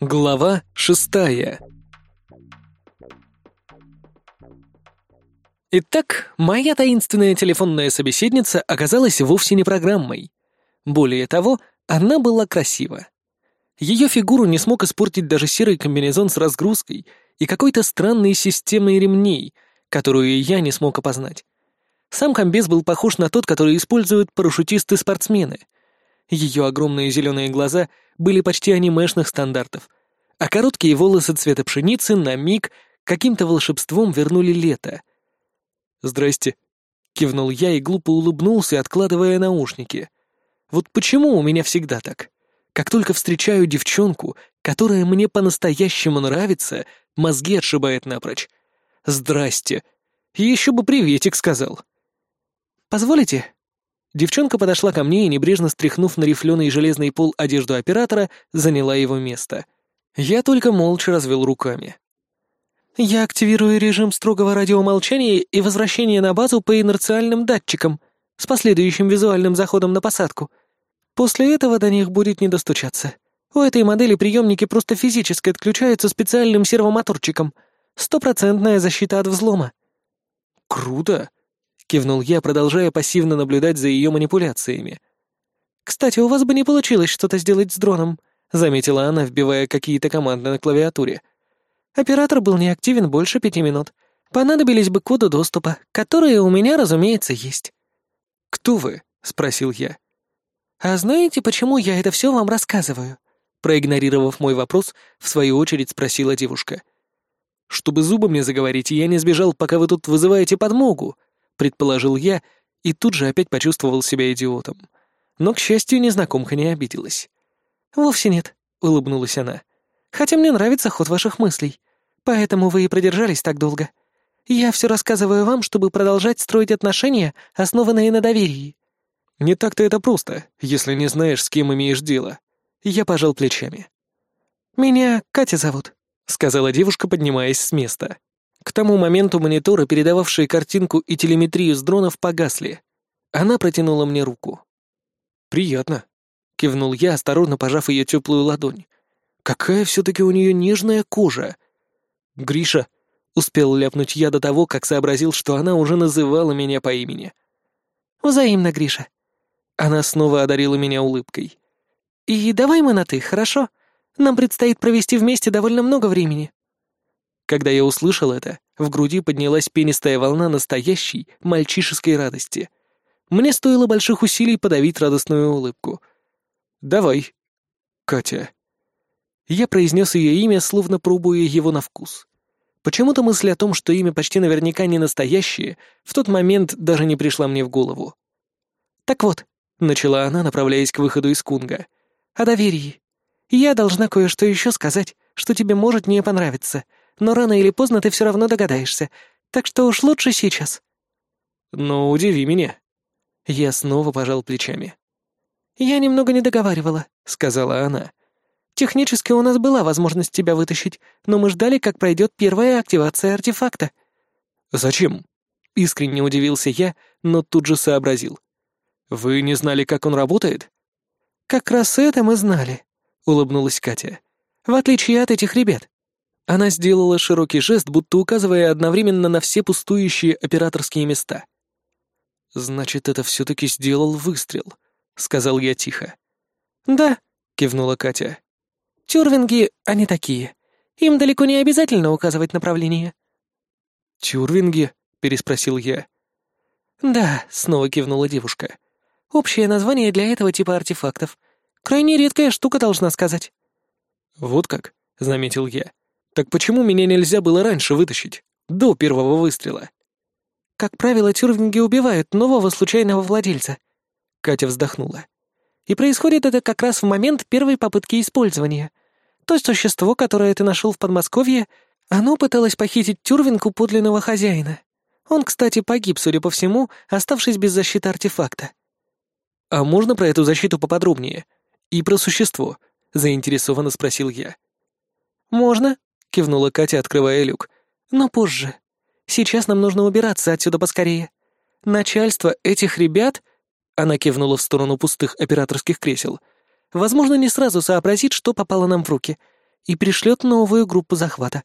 Глава шестая Итак, моя таинственная телефонная собеседница оказалась вовсе не программой. Более того, она была красива. Ее фигуру не смог испортить даже серый комбинезон с разгрузкой и какой-то странной системой ремней, которую я не смог опознать. Сам комбез был похож на тот, который используют парашютисты-спортсмены. Ее огромные зеленые глаза были почти анимешных стандартов, а короткие волосы цвета пшеницы на миг каким-то волшебством вернули лето — «Здрасте», — кивнул я и глупо улыбнулся, откладывая наушники. «Вот почему у меня всегда так? Как только встречаю девчонку, которая мне по-настоящему нравится, мозги отшибает напрочь. Здрасте. Еще бы приветик сказал». «Позволите?» Девчонка подошла ко мне и, небрежно стряхнув на рифленый железный пол одежду оператора, заняла его место. Я только молча развел руками. Я активирую режим строгого радиомолчания и возвращение на базу по инерциальным датчикам с последующим визуальным заходом на посадку. После этого до них будет не достучаться. У этой модели приемники просто физически отключаются специальным сервомоторчиком. Стопроцентная защита от взлома. «Круто!» — кивнул я, продолжая пассивно наблюдать за ее манипуляциями. «Кстати, у вас бы не получилось что-то сделать с дроном», — заметила она, вбивая какие-то команды на клавиатуре. Оператор был неактивен больше пяти минут. Понадобились бы коды доступа, которые у меня, разумеется, есть. «Кто вы?» — спросил я. «А знаете, почему я это все вам рассказываю?» Проигнорировав мой вопрос, в свою очередь спросила девушка. «Чтобы зубами заговорить, я не сбежал, пока вы тут вызываете подмогу», — предположил я и тут же опять почувствовал себя идиотом. Но, к счастью, незнакомка не обиделась. «Вовсе нет», — улыбнулась она. «Хотя мне нравится ход ваших мыслей. Поэтому вы и продержались так долго. Я все рассказываю вам, чтобы продолжать строить отношения, основанные на доверии». «Не так-то это просто, если не знаешь, с кем имеешь дело». Я пожал плечами. «Меня Катя зовут», — сказала девушка, поднимаясь с места. К тому моменту мониторы, передававшие картинку и телеметрию с дронов, погасли. Она протянула мне руку. «Приятно», — кивнул я, осторожно пожав ее теплую ладонь. «Какая все-таки у нее нежная кожа!» «Гриша!» — успел ляпнуть я до того, как сообразил, что она уже называла меня по имени. «Взаимно, Гриша». Она снова одарила меня улыбкой. «И давай мы на «ты», хорошо? Нам предстоит провести вместе довольно много времени». Когда я услышал это, в груди поднялась пенистая волна настоящей мальчишеской радости. Мне стоило больших усилий подавить радостную улыбку. «Давай, Катя». Я произнес ее имя, словно пробуя его на вкус. Почему-то мысль о том, что имя почти наверняка не настоящее, в тот момент даже не пришла мне в голову. «Так вот», — начала она, направляясь к выходу из Кунга, — «о доверии. Я должна кое-что еще сказать, что тебе может не понравиться, но рано или поздно ты все равно догадаешься, так что уж лучше сейчас». «Ну, удиви меня». Я снова пожал плечами. «Я немного не договаривала», — сказала она. Технически у нас была возможность тебя вытащить, но мы ждали, как пройдет первая активация артефакта». «Зачем?» — искренне удивился я, но тут же сообразил. «Вы не знали, как он работает?» «Как раз это мы знали», — улыбнулась Катя. «В отличие от этих ребят». Она сделала широкий жест, будто указывая одновременно на все пустующие операторские места. «Значит, это все-таки сделал выстрел», — сказал я тихо. «Да», — кивнула Катя. Тюрвинги, они такие. Им далеко не обязательно указывать направление». «Тюрвинги?» — переспросил я. «Да», — снова кивнула девушка. «Общее название для этого типа артефактов. Крайне редкая штука, должна сказать». «Вот как», — заметил я. «Так почему меня нельзя было раньше вытащить, до первого выстрела?» «Как правило, тюрвинги убивают нового случайного владельца». Катя вздохнула. «И происходит это как раз в момент первой попытки использования. То существо, которое ты нашел в Подмосковье, оно пыталось похитить Тюрвинку подлинного хозяина. Он, кстати, погиб, судя по всему, оставшись без защиты артефакта. «А можно про эту защиту поподробнее? И про существо?» — заинтересованно спросил я. «Можно», — кивнула Катя, открывая люк. «Но позже. Сейчас нам нужно убираться отсюда поскорее. Начальство этих ребят...» — она кивнула в сторону пустых операторских кресел — возможно, не сразу сообразит, что попало нам в руки, и пришлет новую группу захвата.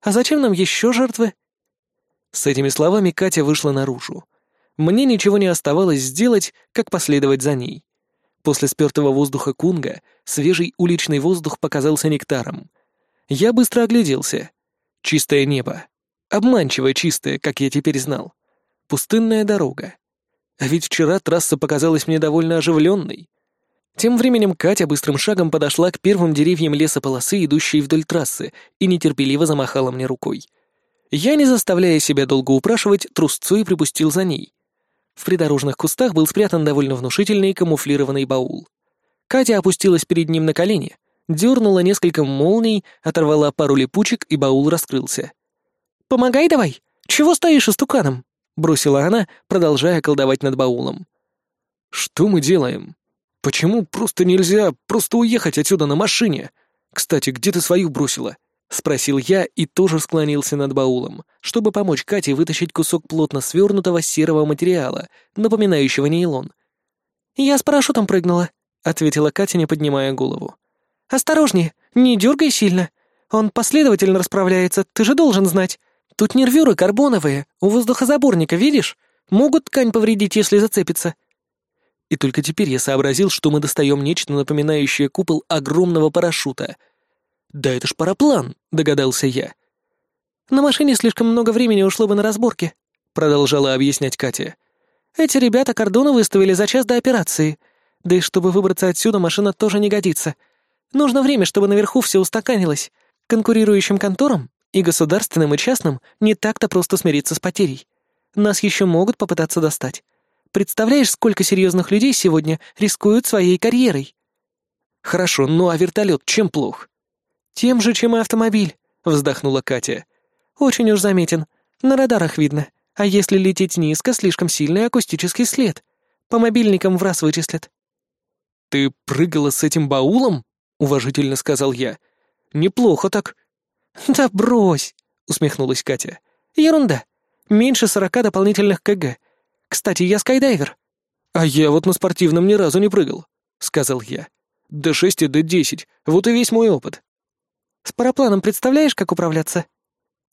А зачем нам еще жертвы?» С этими словами Катя вышла наружу. Мне ничего не оставалось сделать, как последовать за ней. После спертого воздуха Кунга свежий уличный воздух показался нектаром. Я быстро огляделся. Чистое небо. Обманчиво чистое, как я теперь знал. Пустынная дорога. А ведь вчера трасса показалась мне довольно оживленной. Тем временем Катя быстрым шагом подошла к первым деревьям лесополосы, идущей вдоль трассы, и нетерпеливо замахала мне рукой. Я, не заставляя себя долго упрашивать, трусцой припустил за ней. В придорожных кустах был спрятан довольно внушительный камуфлированный баул. Катя опустилась перед ним на колени, дернула несколько молний, оторвала пару липучек, и баул раскрылся. «Помогай давай! Чего стоишь истуканом?» — бросила она, продолжая колдовать над баулом. «Что мы делаем? Почему просто нельзя просто уехать отсюда на машине? Кстати, где ты свою бросила?» — спросил я и тоже склонился над баулом, чтобы помочь Кате вытащить кусок плотно свернутого серого материала, напоминающего нейлон. «Я с парашютом прыгнула», — ответила Катя, не поднимая голову. «Осторожнее, не дергай сильно. Он последовательно расправляется, ты же должен знать. Тут нервюры карбоновые, у воздухозаборника, видишь? Могут ткань повредить, если зацепится». И только теперь я сообразил, что мы достаем нечто, напоминающее купол огромного парашюта — «Да это ж параплан», — догадался я. «На машине слишком много времени ушло бы на разборки», — продолжала объяснять Катя. «Эти ребята кордоны выставили за час до операции. Да и чтобы выбраться отсюда, машина тоже не годится. Нужно время, чтобы наверху все устаканилось. Конкурирующим конторам, и государственным, и частным, не так-то просто смириться с потерей. Нас еще могут попытаться достать. Представляешь, сколько серьезных людей сегодня рискуют своей карьерой?» «Хорошо, ну а вертолет чем плох?» «Тем же, чем и автомобиль», — вздохнула Катя. «Очень уж заметен. На радарах видно. А если лететь низко, слишком сильный акустический след. По мобильникам в раз вычислят». «Ты прыгала с этим баулом?» — уважительно сказал я. «Неплохо так». «Да брось!» — усмехнулась Катя. «Ерунда. Меньше сорока дополнительных КГ. Кстати, я скайдайвер». «А я вот на спортивном ни разу не прыгал», — сказал я. «До шести, до десять. Вот и весь мой опыт». С парапланом представляешь, как управляться?»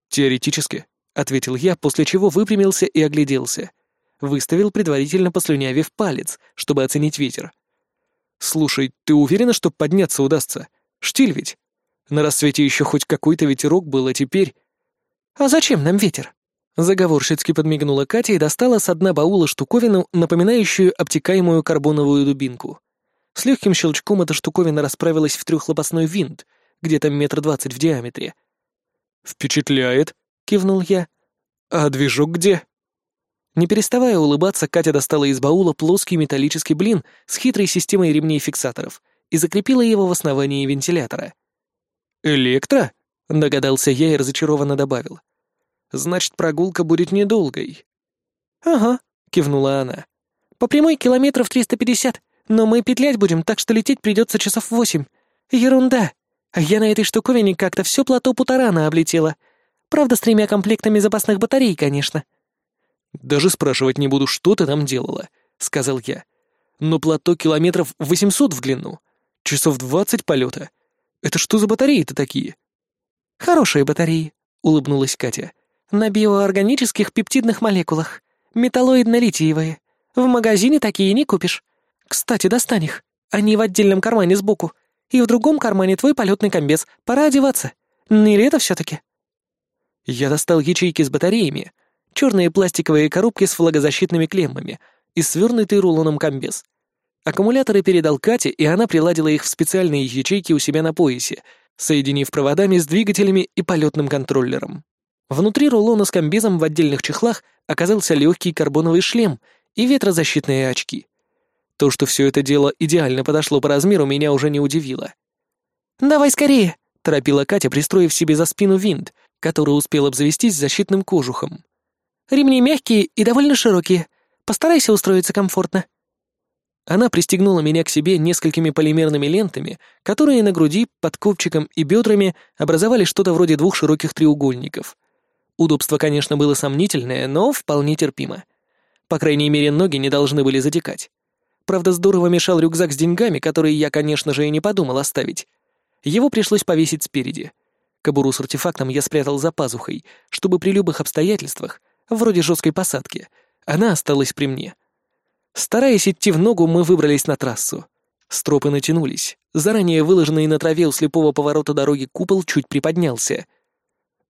«Теоретически», — ответил я, после чего выпрямился и огляделся. Выставил предварительно послюнявив палец, чтобы оценить ветер. «Слушай, ты уверена, что подняться удастся? Штиль ведь? На рассвете еще хоть какой-то ветерок был, а теперь...» «А зачем нам ветер?» Заговорщицки подмигнула Катя и достала с дна баула штуковину, напоминающую обтекаемую карбоновую дубинку. С легким щелчком эта штуковина расправилась в трехлопастной винт, где-то метр двадцать в диаметре. «Впечатляет», — кивнул я. «А движок где?» Не переставая улыбаться, Катя достала из баула плоский металлический блин с хитрой системой ремней фиксаторов и закрепила его в основании вентилятора. «Электро?» — догадался я и разочарованно добавил. «Значит, прогулка будет недолгой». «Ага», — кивнула она. «По прямой километров триста пятьдесят, но мы петлять будем, так что лететь придется часов восемь. Ерунда!» Я на этой штуковине как-то все плато Путарана облетела. Правда, с тремя комплектами запасных батарей, конечно. «Даже спрашивать не буду, что ты там делала», — сказал я. «Но плато километров восемьсот в длину. Часов двадцать полета. Это что за батареи-то такие?» «Хорошие батареи», — улыбнулась Катя. «На биоорганических пептидных молекулах. Металлоидно-литиевые. В магазине такие не купишь. Кстати, достань их. Они в отдельном кармане сбоку и в другом кармане твой полетный комбез. Пора одеваться. Не лето все-таки. Я достал ячейки с батареями, черные пластиковые коробки с влагозащитными клеммами и свернутый рулоном комбез. Аккумуляторы передал Кате, и она приладила их в специальные ячейки у себя на поясе, соединив проводами с двигателями и полетным контроллером. Внутри рулона с комбезом в отдельных чехлах оказался легкий карбоновый шлем и ветрозащитные очки. То, что все это дело идеально подошло по размеру, меня уже не удивило. «Давай скорее!» — торопила Катя, пристроив себе за спину винт, который успел обзавестись защитным кожухом. «Ремни мягкие и довольно широкие. Постарайся устроиться комфортно». Она пристегнула меня к себе несколькими полимерными лентами, которые на груди, под копчиком и бедрами образовали что-то вроде двух широких треугольников. Удобство, конечно, было сомнительное, но вполне терпимо. По крайней мере, ноги не должны были затекать. Правда, здорово мешал рюкзак с деньгами, которые я, конечно же, и не подумал оставить. Его пришлось повесить спереди. Кобуру с артефактом я спрятал за пазухой, чтобы при любых обстоятельствах, вроде жесткой посадки, она осталась при мне. Стараясь идти в ногу, мы выбрались на трассу. Стропы натянулись. Заранее выложенный на траве у слепого поворота дороги купол чуть приподнялся.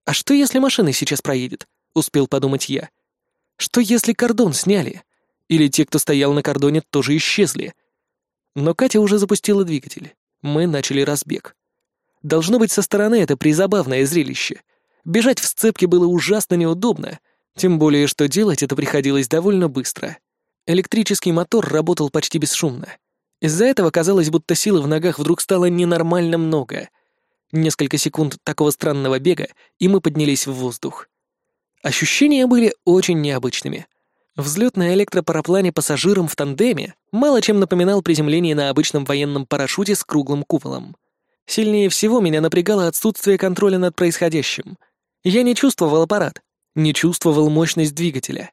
«А что, если машина сейчас проедет?» — успел подумать я. «Что, если кордон сняли? Или те, кто стоял на кордоне, тоже исчезли?» Но Катя уже запустила двигатель. Мы начали разбег. Должно быть, со стороны это призабавное зрелище. Бежать в сцепке было ужасно неудобно, тем более, что делать это приходилось довольно быстро. Электрический мотор работал почти бесшумно. Из-за этого казалось, будто силы в ногах вдруг стало ненормально много. Несколько секунд такого странного бега, и мы поднялись в воздух. Ощущения были очень необычными. Взлет на электропараплане пассажирам в тандеме мало чем напоминал приземление на обычном военном парашюте с круглым куполом. Сильнее всего меня напрягало отсутствие контроля над происходящим. Я не чувствовал аппарат, не чувствовал мощность двигателя.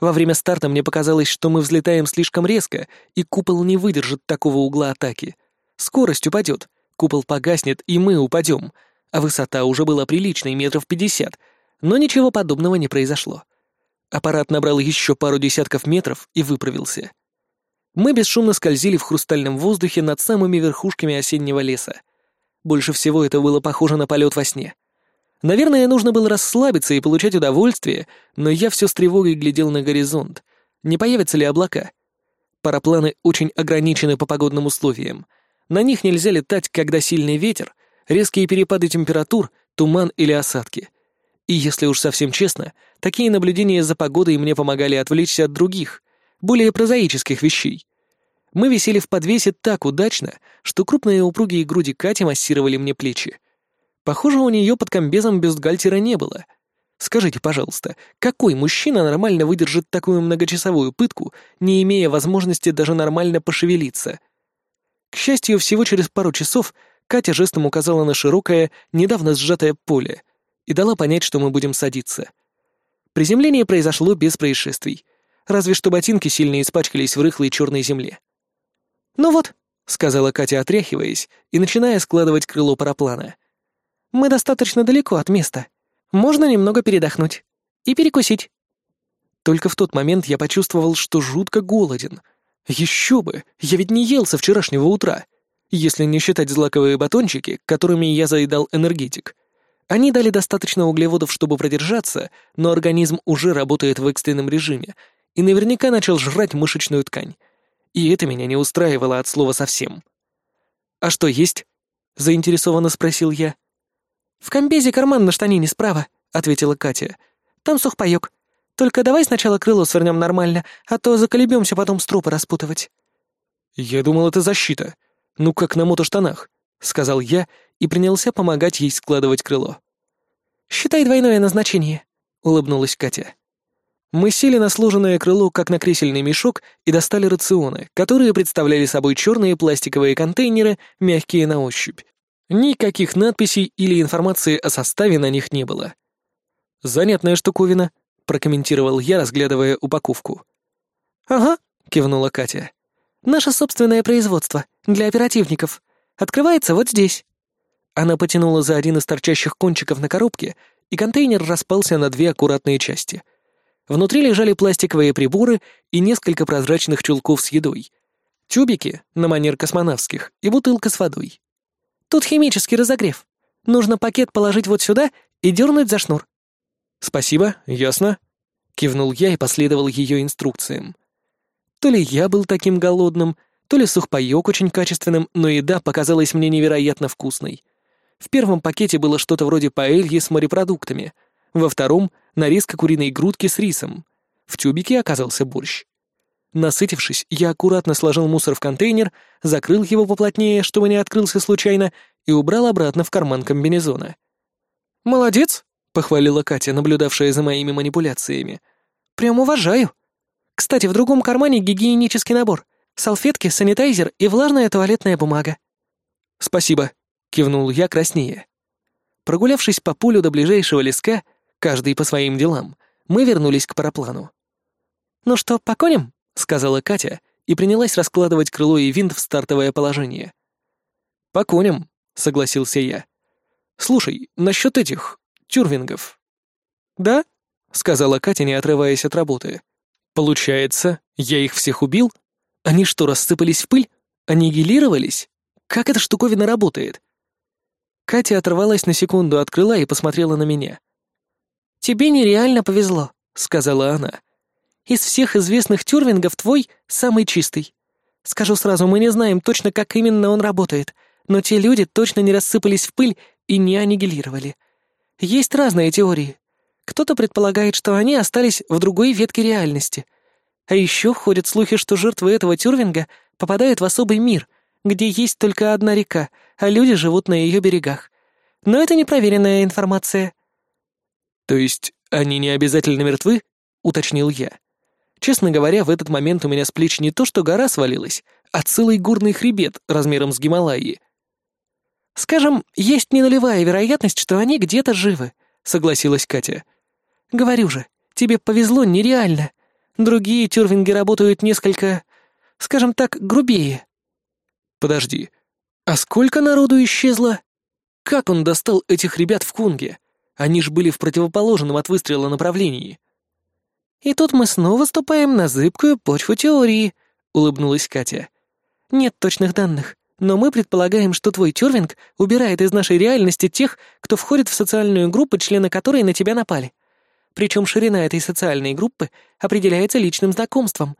Во время старта мне показалось, что мы взлетаем слишком резко, и купол не выдержит такого угла атаки. Скорость упадет, купол погаснет, и мы упадем, а высота уже была приличной, метров пятьдесят, но ничего подобного не произошло. Аппарат набрал еще пару десятков метров и выправился. Мы бесшумно скользили в хрустальном воздухе над самыми верхушками осеннего леса. Больше всего это было похоже на полет во сне. Наверное, нужно было расслабиться и получать удовольствие, но я все с тревогой глядел на горизонт. Не появятся ли облака? Парапланы очень ограничены по погодным условиям. На них нельзя летать, когда сильный ветер, резкие перепады температур, туман или осадки. И если уж совсем честно, такие наблюдения за погодой мне помогали отвлечься от других, более прозаических вещей. Мы висели в подвесе так удачно, что крупные упругие груди Кати массировали мне плечи. Похоже, у нее под комбезом бюстгальтера не было. Скажите, пожалуйста, какой мужчина нормально выдержит такую многочасовую пытку, не имея возможности даже нормально пошевелиться? К счастью, всего через пару часов Катя жестом указала на широкое, недавно сжатое поле и дала понять, что мы будем садиться. Приземление произошло без происшествий, разве что ботинки сильно испачкались в рыхлой черной земле. «Ну вот», — сказала Катя, отряхиваясь и начиная складывать крыло параплана — мы достаточно далеко от места. Можно немного передохнуть. И перекусить». Только в тот момент я почувствовал, что жутко голоден. Еще бы, я ведь не ел со вчерашнего утра. Если не считать злаковые батончики, которыми я заедал энергетик. Они дали достаточно углеводов, чтобы продержаться, но организм уже работает в экстренном режиме и наверняка начал жрать мышечную ткань. И это меня не устраивало от слова совсем. «А что есть?» — заинтересованно спросил я. «В комбезе карман на штанине справа», — ответила Катя. «Там сухпайок. Только давай сначала крыло свернем нормально, а то заколебемся потом стропы распутывать». «Я думал, это защита. Ну, как на мотоштанах», — сказал я и принялся помогать ей складывать крыло. «Считай двойное назначение», — улыбнулась Катя. Мы сели на сложенное крыло, как на кресельный мешок, и достали рационы, которые представляли собой черные пластиковые контейнеры, мягкие на ощупь. Никаких надписей или информации о составе на них не было. «Занятная штуковина», — прокомментировал я, разглядывая упаковку. «Ага», — кивнула Катя. «Наше собственное производство, для оперативников. Открывается вот здесь». Она потянула за один из торчащих кончиков на коробке, и контейнер распался на две аккуратные части. Внутри лежали пластиковые приборы и несколько прозрачных чулков с едой. Тюбики, на манер космонавтских, и бутылка с водой. Тут химический разогрев. Нужно пакет положить вот сюда и дернуть за шнур». «Спасибо, ясно», — кивнул я и последовал ее инструкциям. То ли я был таким голодным, то ли сухпайок очень качественным, но еда показалась мне невероятно вкусной. В первом пакете было что-то вроде паэльи с морепродуктами, во втором — нарезка куриной грудки с рисом, в тюбике оказался борщ. Насытившись, я аккуратно сложил мусор в контейнер, закрыл его поплотнее, чтобы не открылся случайно, и убрал обратно в карман комбинезона. «Молодец!» — похвалила Катя, наблюдавшая за моими манипуляциями. «Прям уважаю. Кстати, в другом кармане гигиенический набор. Салфетки, санитайзер и влажная туалетная бумага». «Спасибо», — кивнул я краснее. Прогулявшись по полю до ближайшего леска, каждый по своим делам, мы вернулись к параплану. «Ну что, поконим?» — сказала Катя и принялась раскладывать крыло и винт в стартовое положение. «По коням», — согласился я. «Слушай, насчет этих... тюрвингов». «Да?» — сказала Катя, не отрываясь от работы. «Получается, я их всех убил? Они что, рассыпались в пыль? Аннигилировались? Как эта штуковина работает?» Катя оторвалась на секунду от крыла и посмотрела на меня. «Тебе нереально повезло», — сказала она. «Из всех известных тюрвингов твой самый чистый. Скажу сразу, мы не знаем точно, как именно он работает, но те люди точно не рассыпались в пыль и не аннигилировали. Есть разные теории. Кто-то предполагает, что они остались в другой ветке реальности. А еще ходят слухи, что жертвы этого тюрвинга попадают в особый мир, где есть только одна река, а люди живут на ее берегах. Но это непроверенная информация. «То есть они не обязательно мертвы?» — уточнил я. Честно говоря, в этот момент у меня с плеч не то что гора свалилась, а целый горный хребет размером с Гималаи. «Скажем, есть ненулевая вероятность, что они где-то живы», — согласилась Катя. «Говорю же, тебе повезло нереально. Другие тюрвинги работают несколько, скажем так, грубее». «Подожди, а сколько народу исчезло? Как он достал этих ребят в Кунге? Они ж были в противоположном от выстрела направлении». «И тут мы снова ступаем на зыбкую почву теории», — улыбнулась Катя. «Нет точных данных, но мы предполагаем, что твой тюрвинг убирает из нашей реальности тех, кто входит в социальную группу, члены которой на тебя напали. Причем ширина этой социальной группы определяется личным знакомством.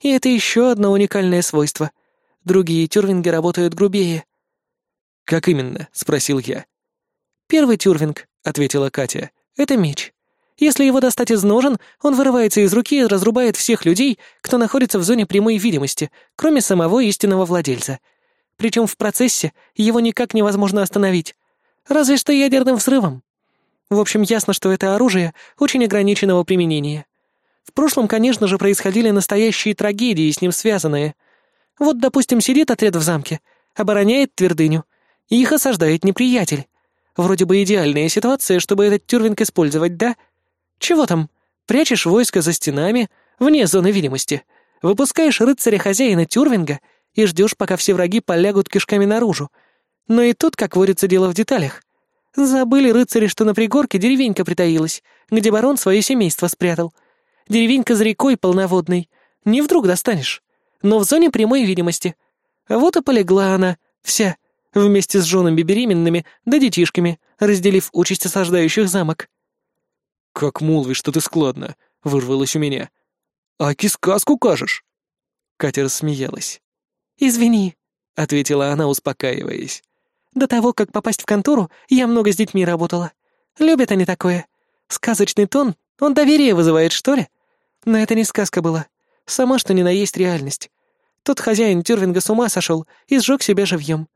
И это еще одно уникальное свойство. Другие тюрвинги работают грубее». «Как именно?» — спросил я. «Первый тюрвинг», — ответила Катя, — «это меч. Если его достать из ножен, он вырывается из руки и разрубает всех людей, кто находится в зоне прямой видимости, кроме самого истинного владельца. Причем в процессе его никак невозможно остановить. Разве что ядерным взрывом. В общем, ясно, что это оружие очень ограниченного применения. В прошлом, конечно же, происходили настоящие трагедии, с ним связанные. Вот, допустим, сидит отряд в замке, обороняет твердыню, и их осаждает неприятель. Вроде бы идеальная ситуация, чтобы этот тюрвинг использовать, да? — чего там? Прячешь войско за стенами, вне зоны видимости, выпускаешь рыцаря-хозяина Тюрвинга и ждешь, пока все враги полягут кишками наружу. Но и тут, как водится, дело в деталях. Забыли рыцари, что на пригорке деревенька притаилась, где барон свое семейство спрятал. Деревенька за рекой полноводной. Не вдруг достанешь. Но в зоне прямой видимости. Вот и полегла она, вся, вместе с женами беременными да детишками, разделив участь осаждающих замок. «Как молвишь, что ты складно!» — вырвалось у меня. «Аки сказку кажешь!» Катя рассмеялась. «Извини», — ответила она, успокаиваясь. «До того, как попасть в контору, я много с детьми работала. Любят они такое. Сказочный тон, он доверие вызывает, что ли? Но это не сказка была. Сама что ни на есть реальность. Тот хозяин Тюрвинга с ума сошел и сжег себя живьем.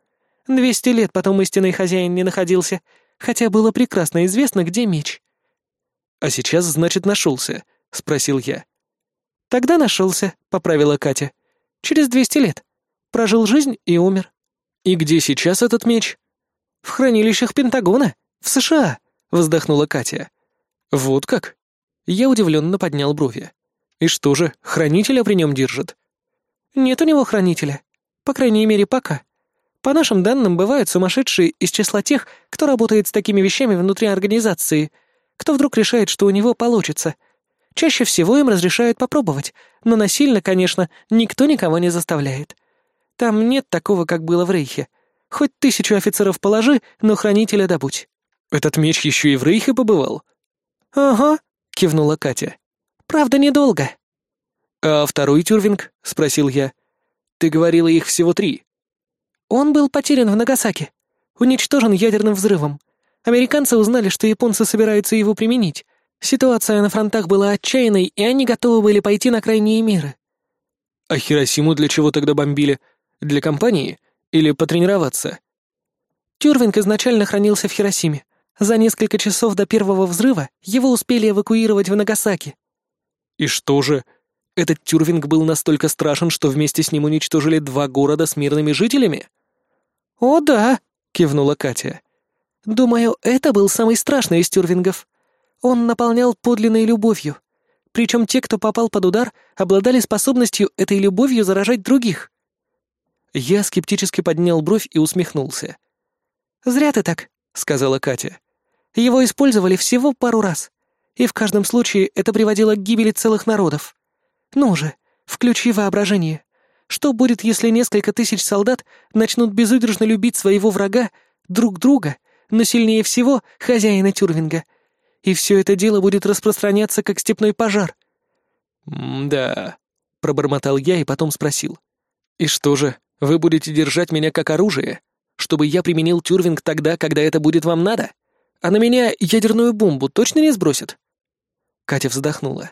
Двести лет потом истинный хозяин не находился, хотя было прекрасно известно, где меч. «А сейчас, значит, нашелся?» — спросил я. «Тогда нашелся», — поправила Катя. «Через двести лет. Прожил жизнь и умер». «И где сейчас этот меч?» «В хранилищах Пентагона, в США», — вздохнула Катя. «Вот как?» Я удивленно поднял брови. «И что же, хранителя при нем держит?» «Нет у него хранителя. По крайней мере, пока. По нашим данным, бывают сумасшедшие из числа тех, кто работает с такими вещами внутри организации, кто вдруг решает, что у него получится. Чаще всего им разрешают попробовать, но насильно, конечно, никто никого не заставляет. Там нет такого, как было в Рейхе. Хоть тысячу офицеров положи, но хранителя добудь. Этот меч еще и в Рейхе побывал? Ага, кивнула Катя. Правда, недолго. А второй тюрвинг? спросил я. Ты говорила их всего три. Он был потерян в Нагасаки. Уничтожен ядерным взрывом. Американцы узнали, что японцы собираются его применить. Ситуация на фронтах была отчаянной, и они готовы были пойти на крайние меры. А Хиросиму для чего тогда бомбили? Для компании? Или потренироваться? Тюрвинг изначально хранился в Хиросиме. За несколько часов до первого взрыва его успели эвакуировать в Нагасаки. И что же? Этот Тюрвинг был настолько страшен, что вместе с ним уничтожили два города с мирными жителями? «О, да», — кивнула Катя. Думаю, это был самый страшный из тюрвингов. Он наполнял подлинной любовью. Причем те, кто попал под удар, обладали способностью этой любовью заражать других. Я скептически поднял бровь и усмехнулся. «Зря ты так», — сказала Катя. «Его использовали всего пару раз, и в каждом случае это приводило к гибели целых народов. Ну же, включи воображение. Что будет, если несколько тысяч солдат начнут безудержно любить своего врага, друг друга, но сильнее всего хозяина Тюрвинга? И все это дело будет распространяться, как степной пожар». «Да», — пробормотал я и потом спросил. «И что же, вы будете держать меня как оружие?» чтобы я применил тюрвинг тогда, когда это будет вам надо? А на меня ядерную бомбу точно не сбросят?» Катя вздохнула.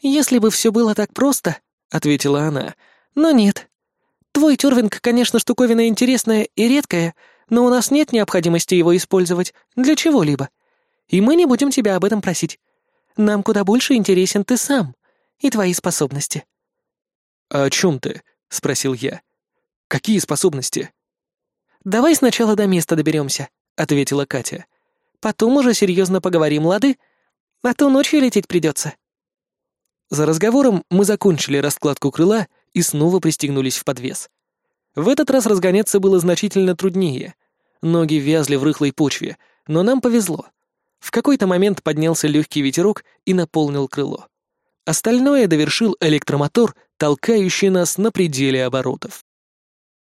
«Если бы все было так просто», — ответила она, — «но нет. Твой тюрвинг, конечно, штуковина интересная и редкая, но у нас нет необходимости его использовать для чего-либо. И мы не будем тебя об этом просить. Нам куда больше интересен ты сам и твои способности». «А о чем ты?» — спросил я. «Какие способности?» «Давай сначала до места доберемся», — ответила Катя. «Потом уже серьезно поговорим, лады? А то ночью лететь придется». За разговором мы закончили раскладку крыла и снова пристегнулись в подвес. В этот раз разгоняться было значительно труднее. Ноги вязли в рыхлой почве, но нам повезло. В какой-то момент поднялся легкий ветерок и наполнил крыло. Остальное довершил электромотор, толкающий нас на пределе оборотов.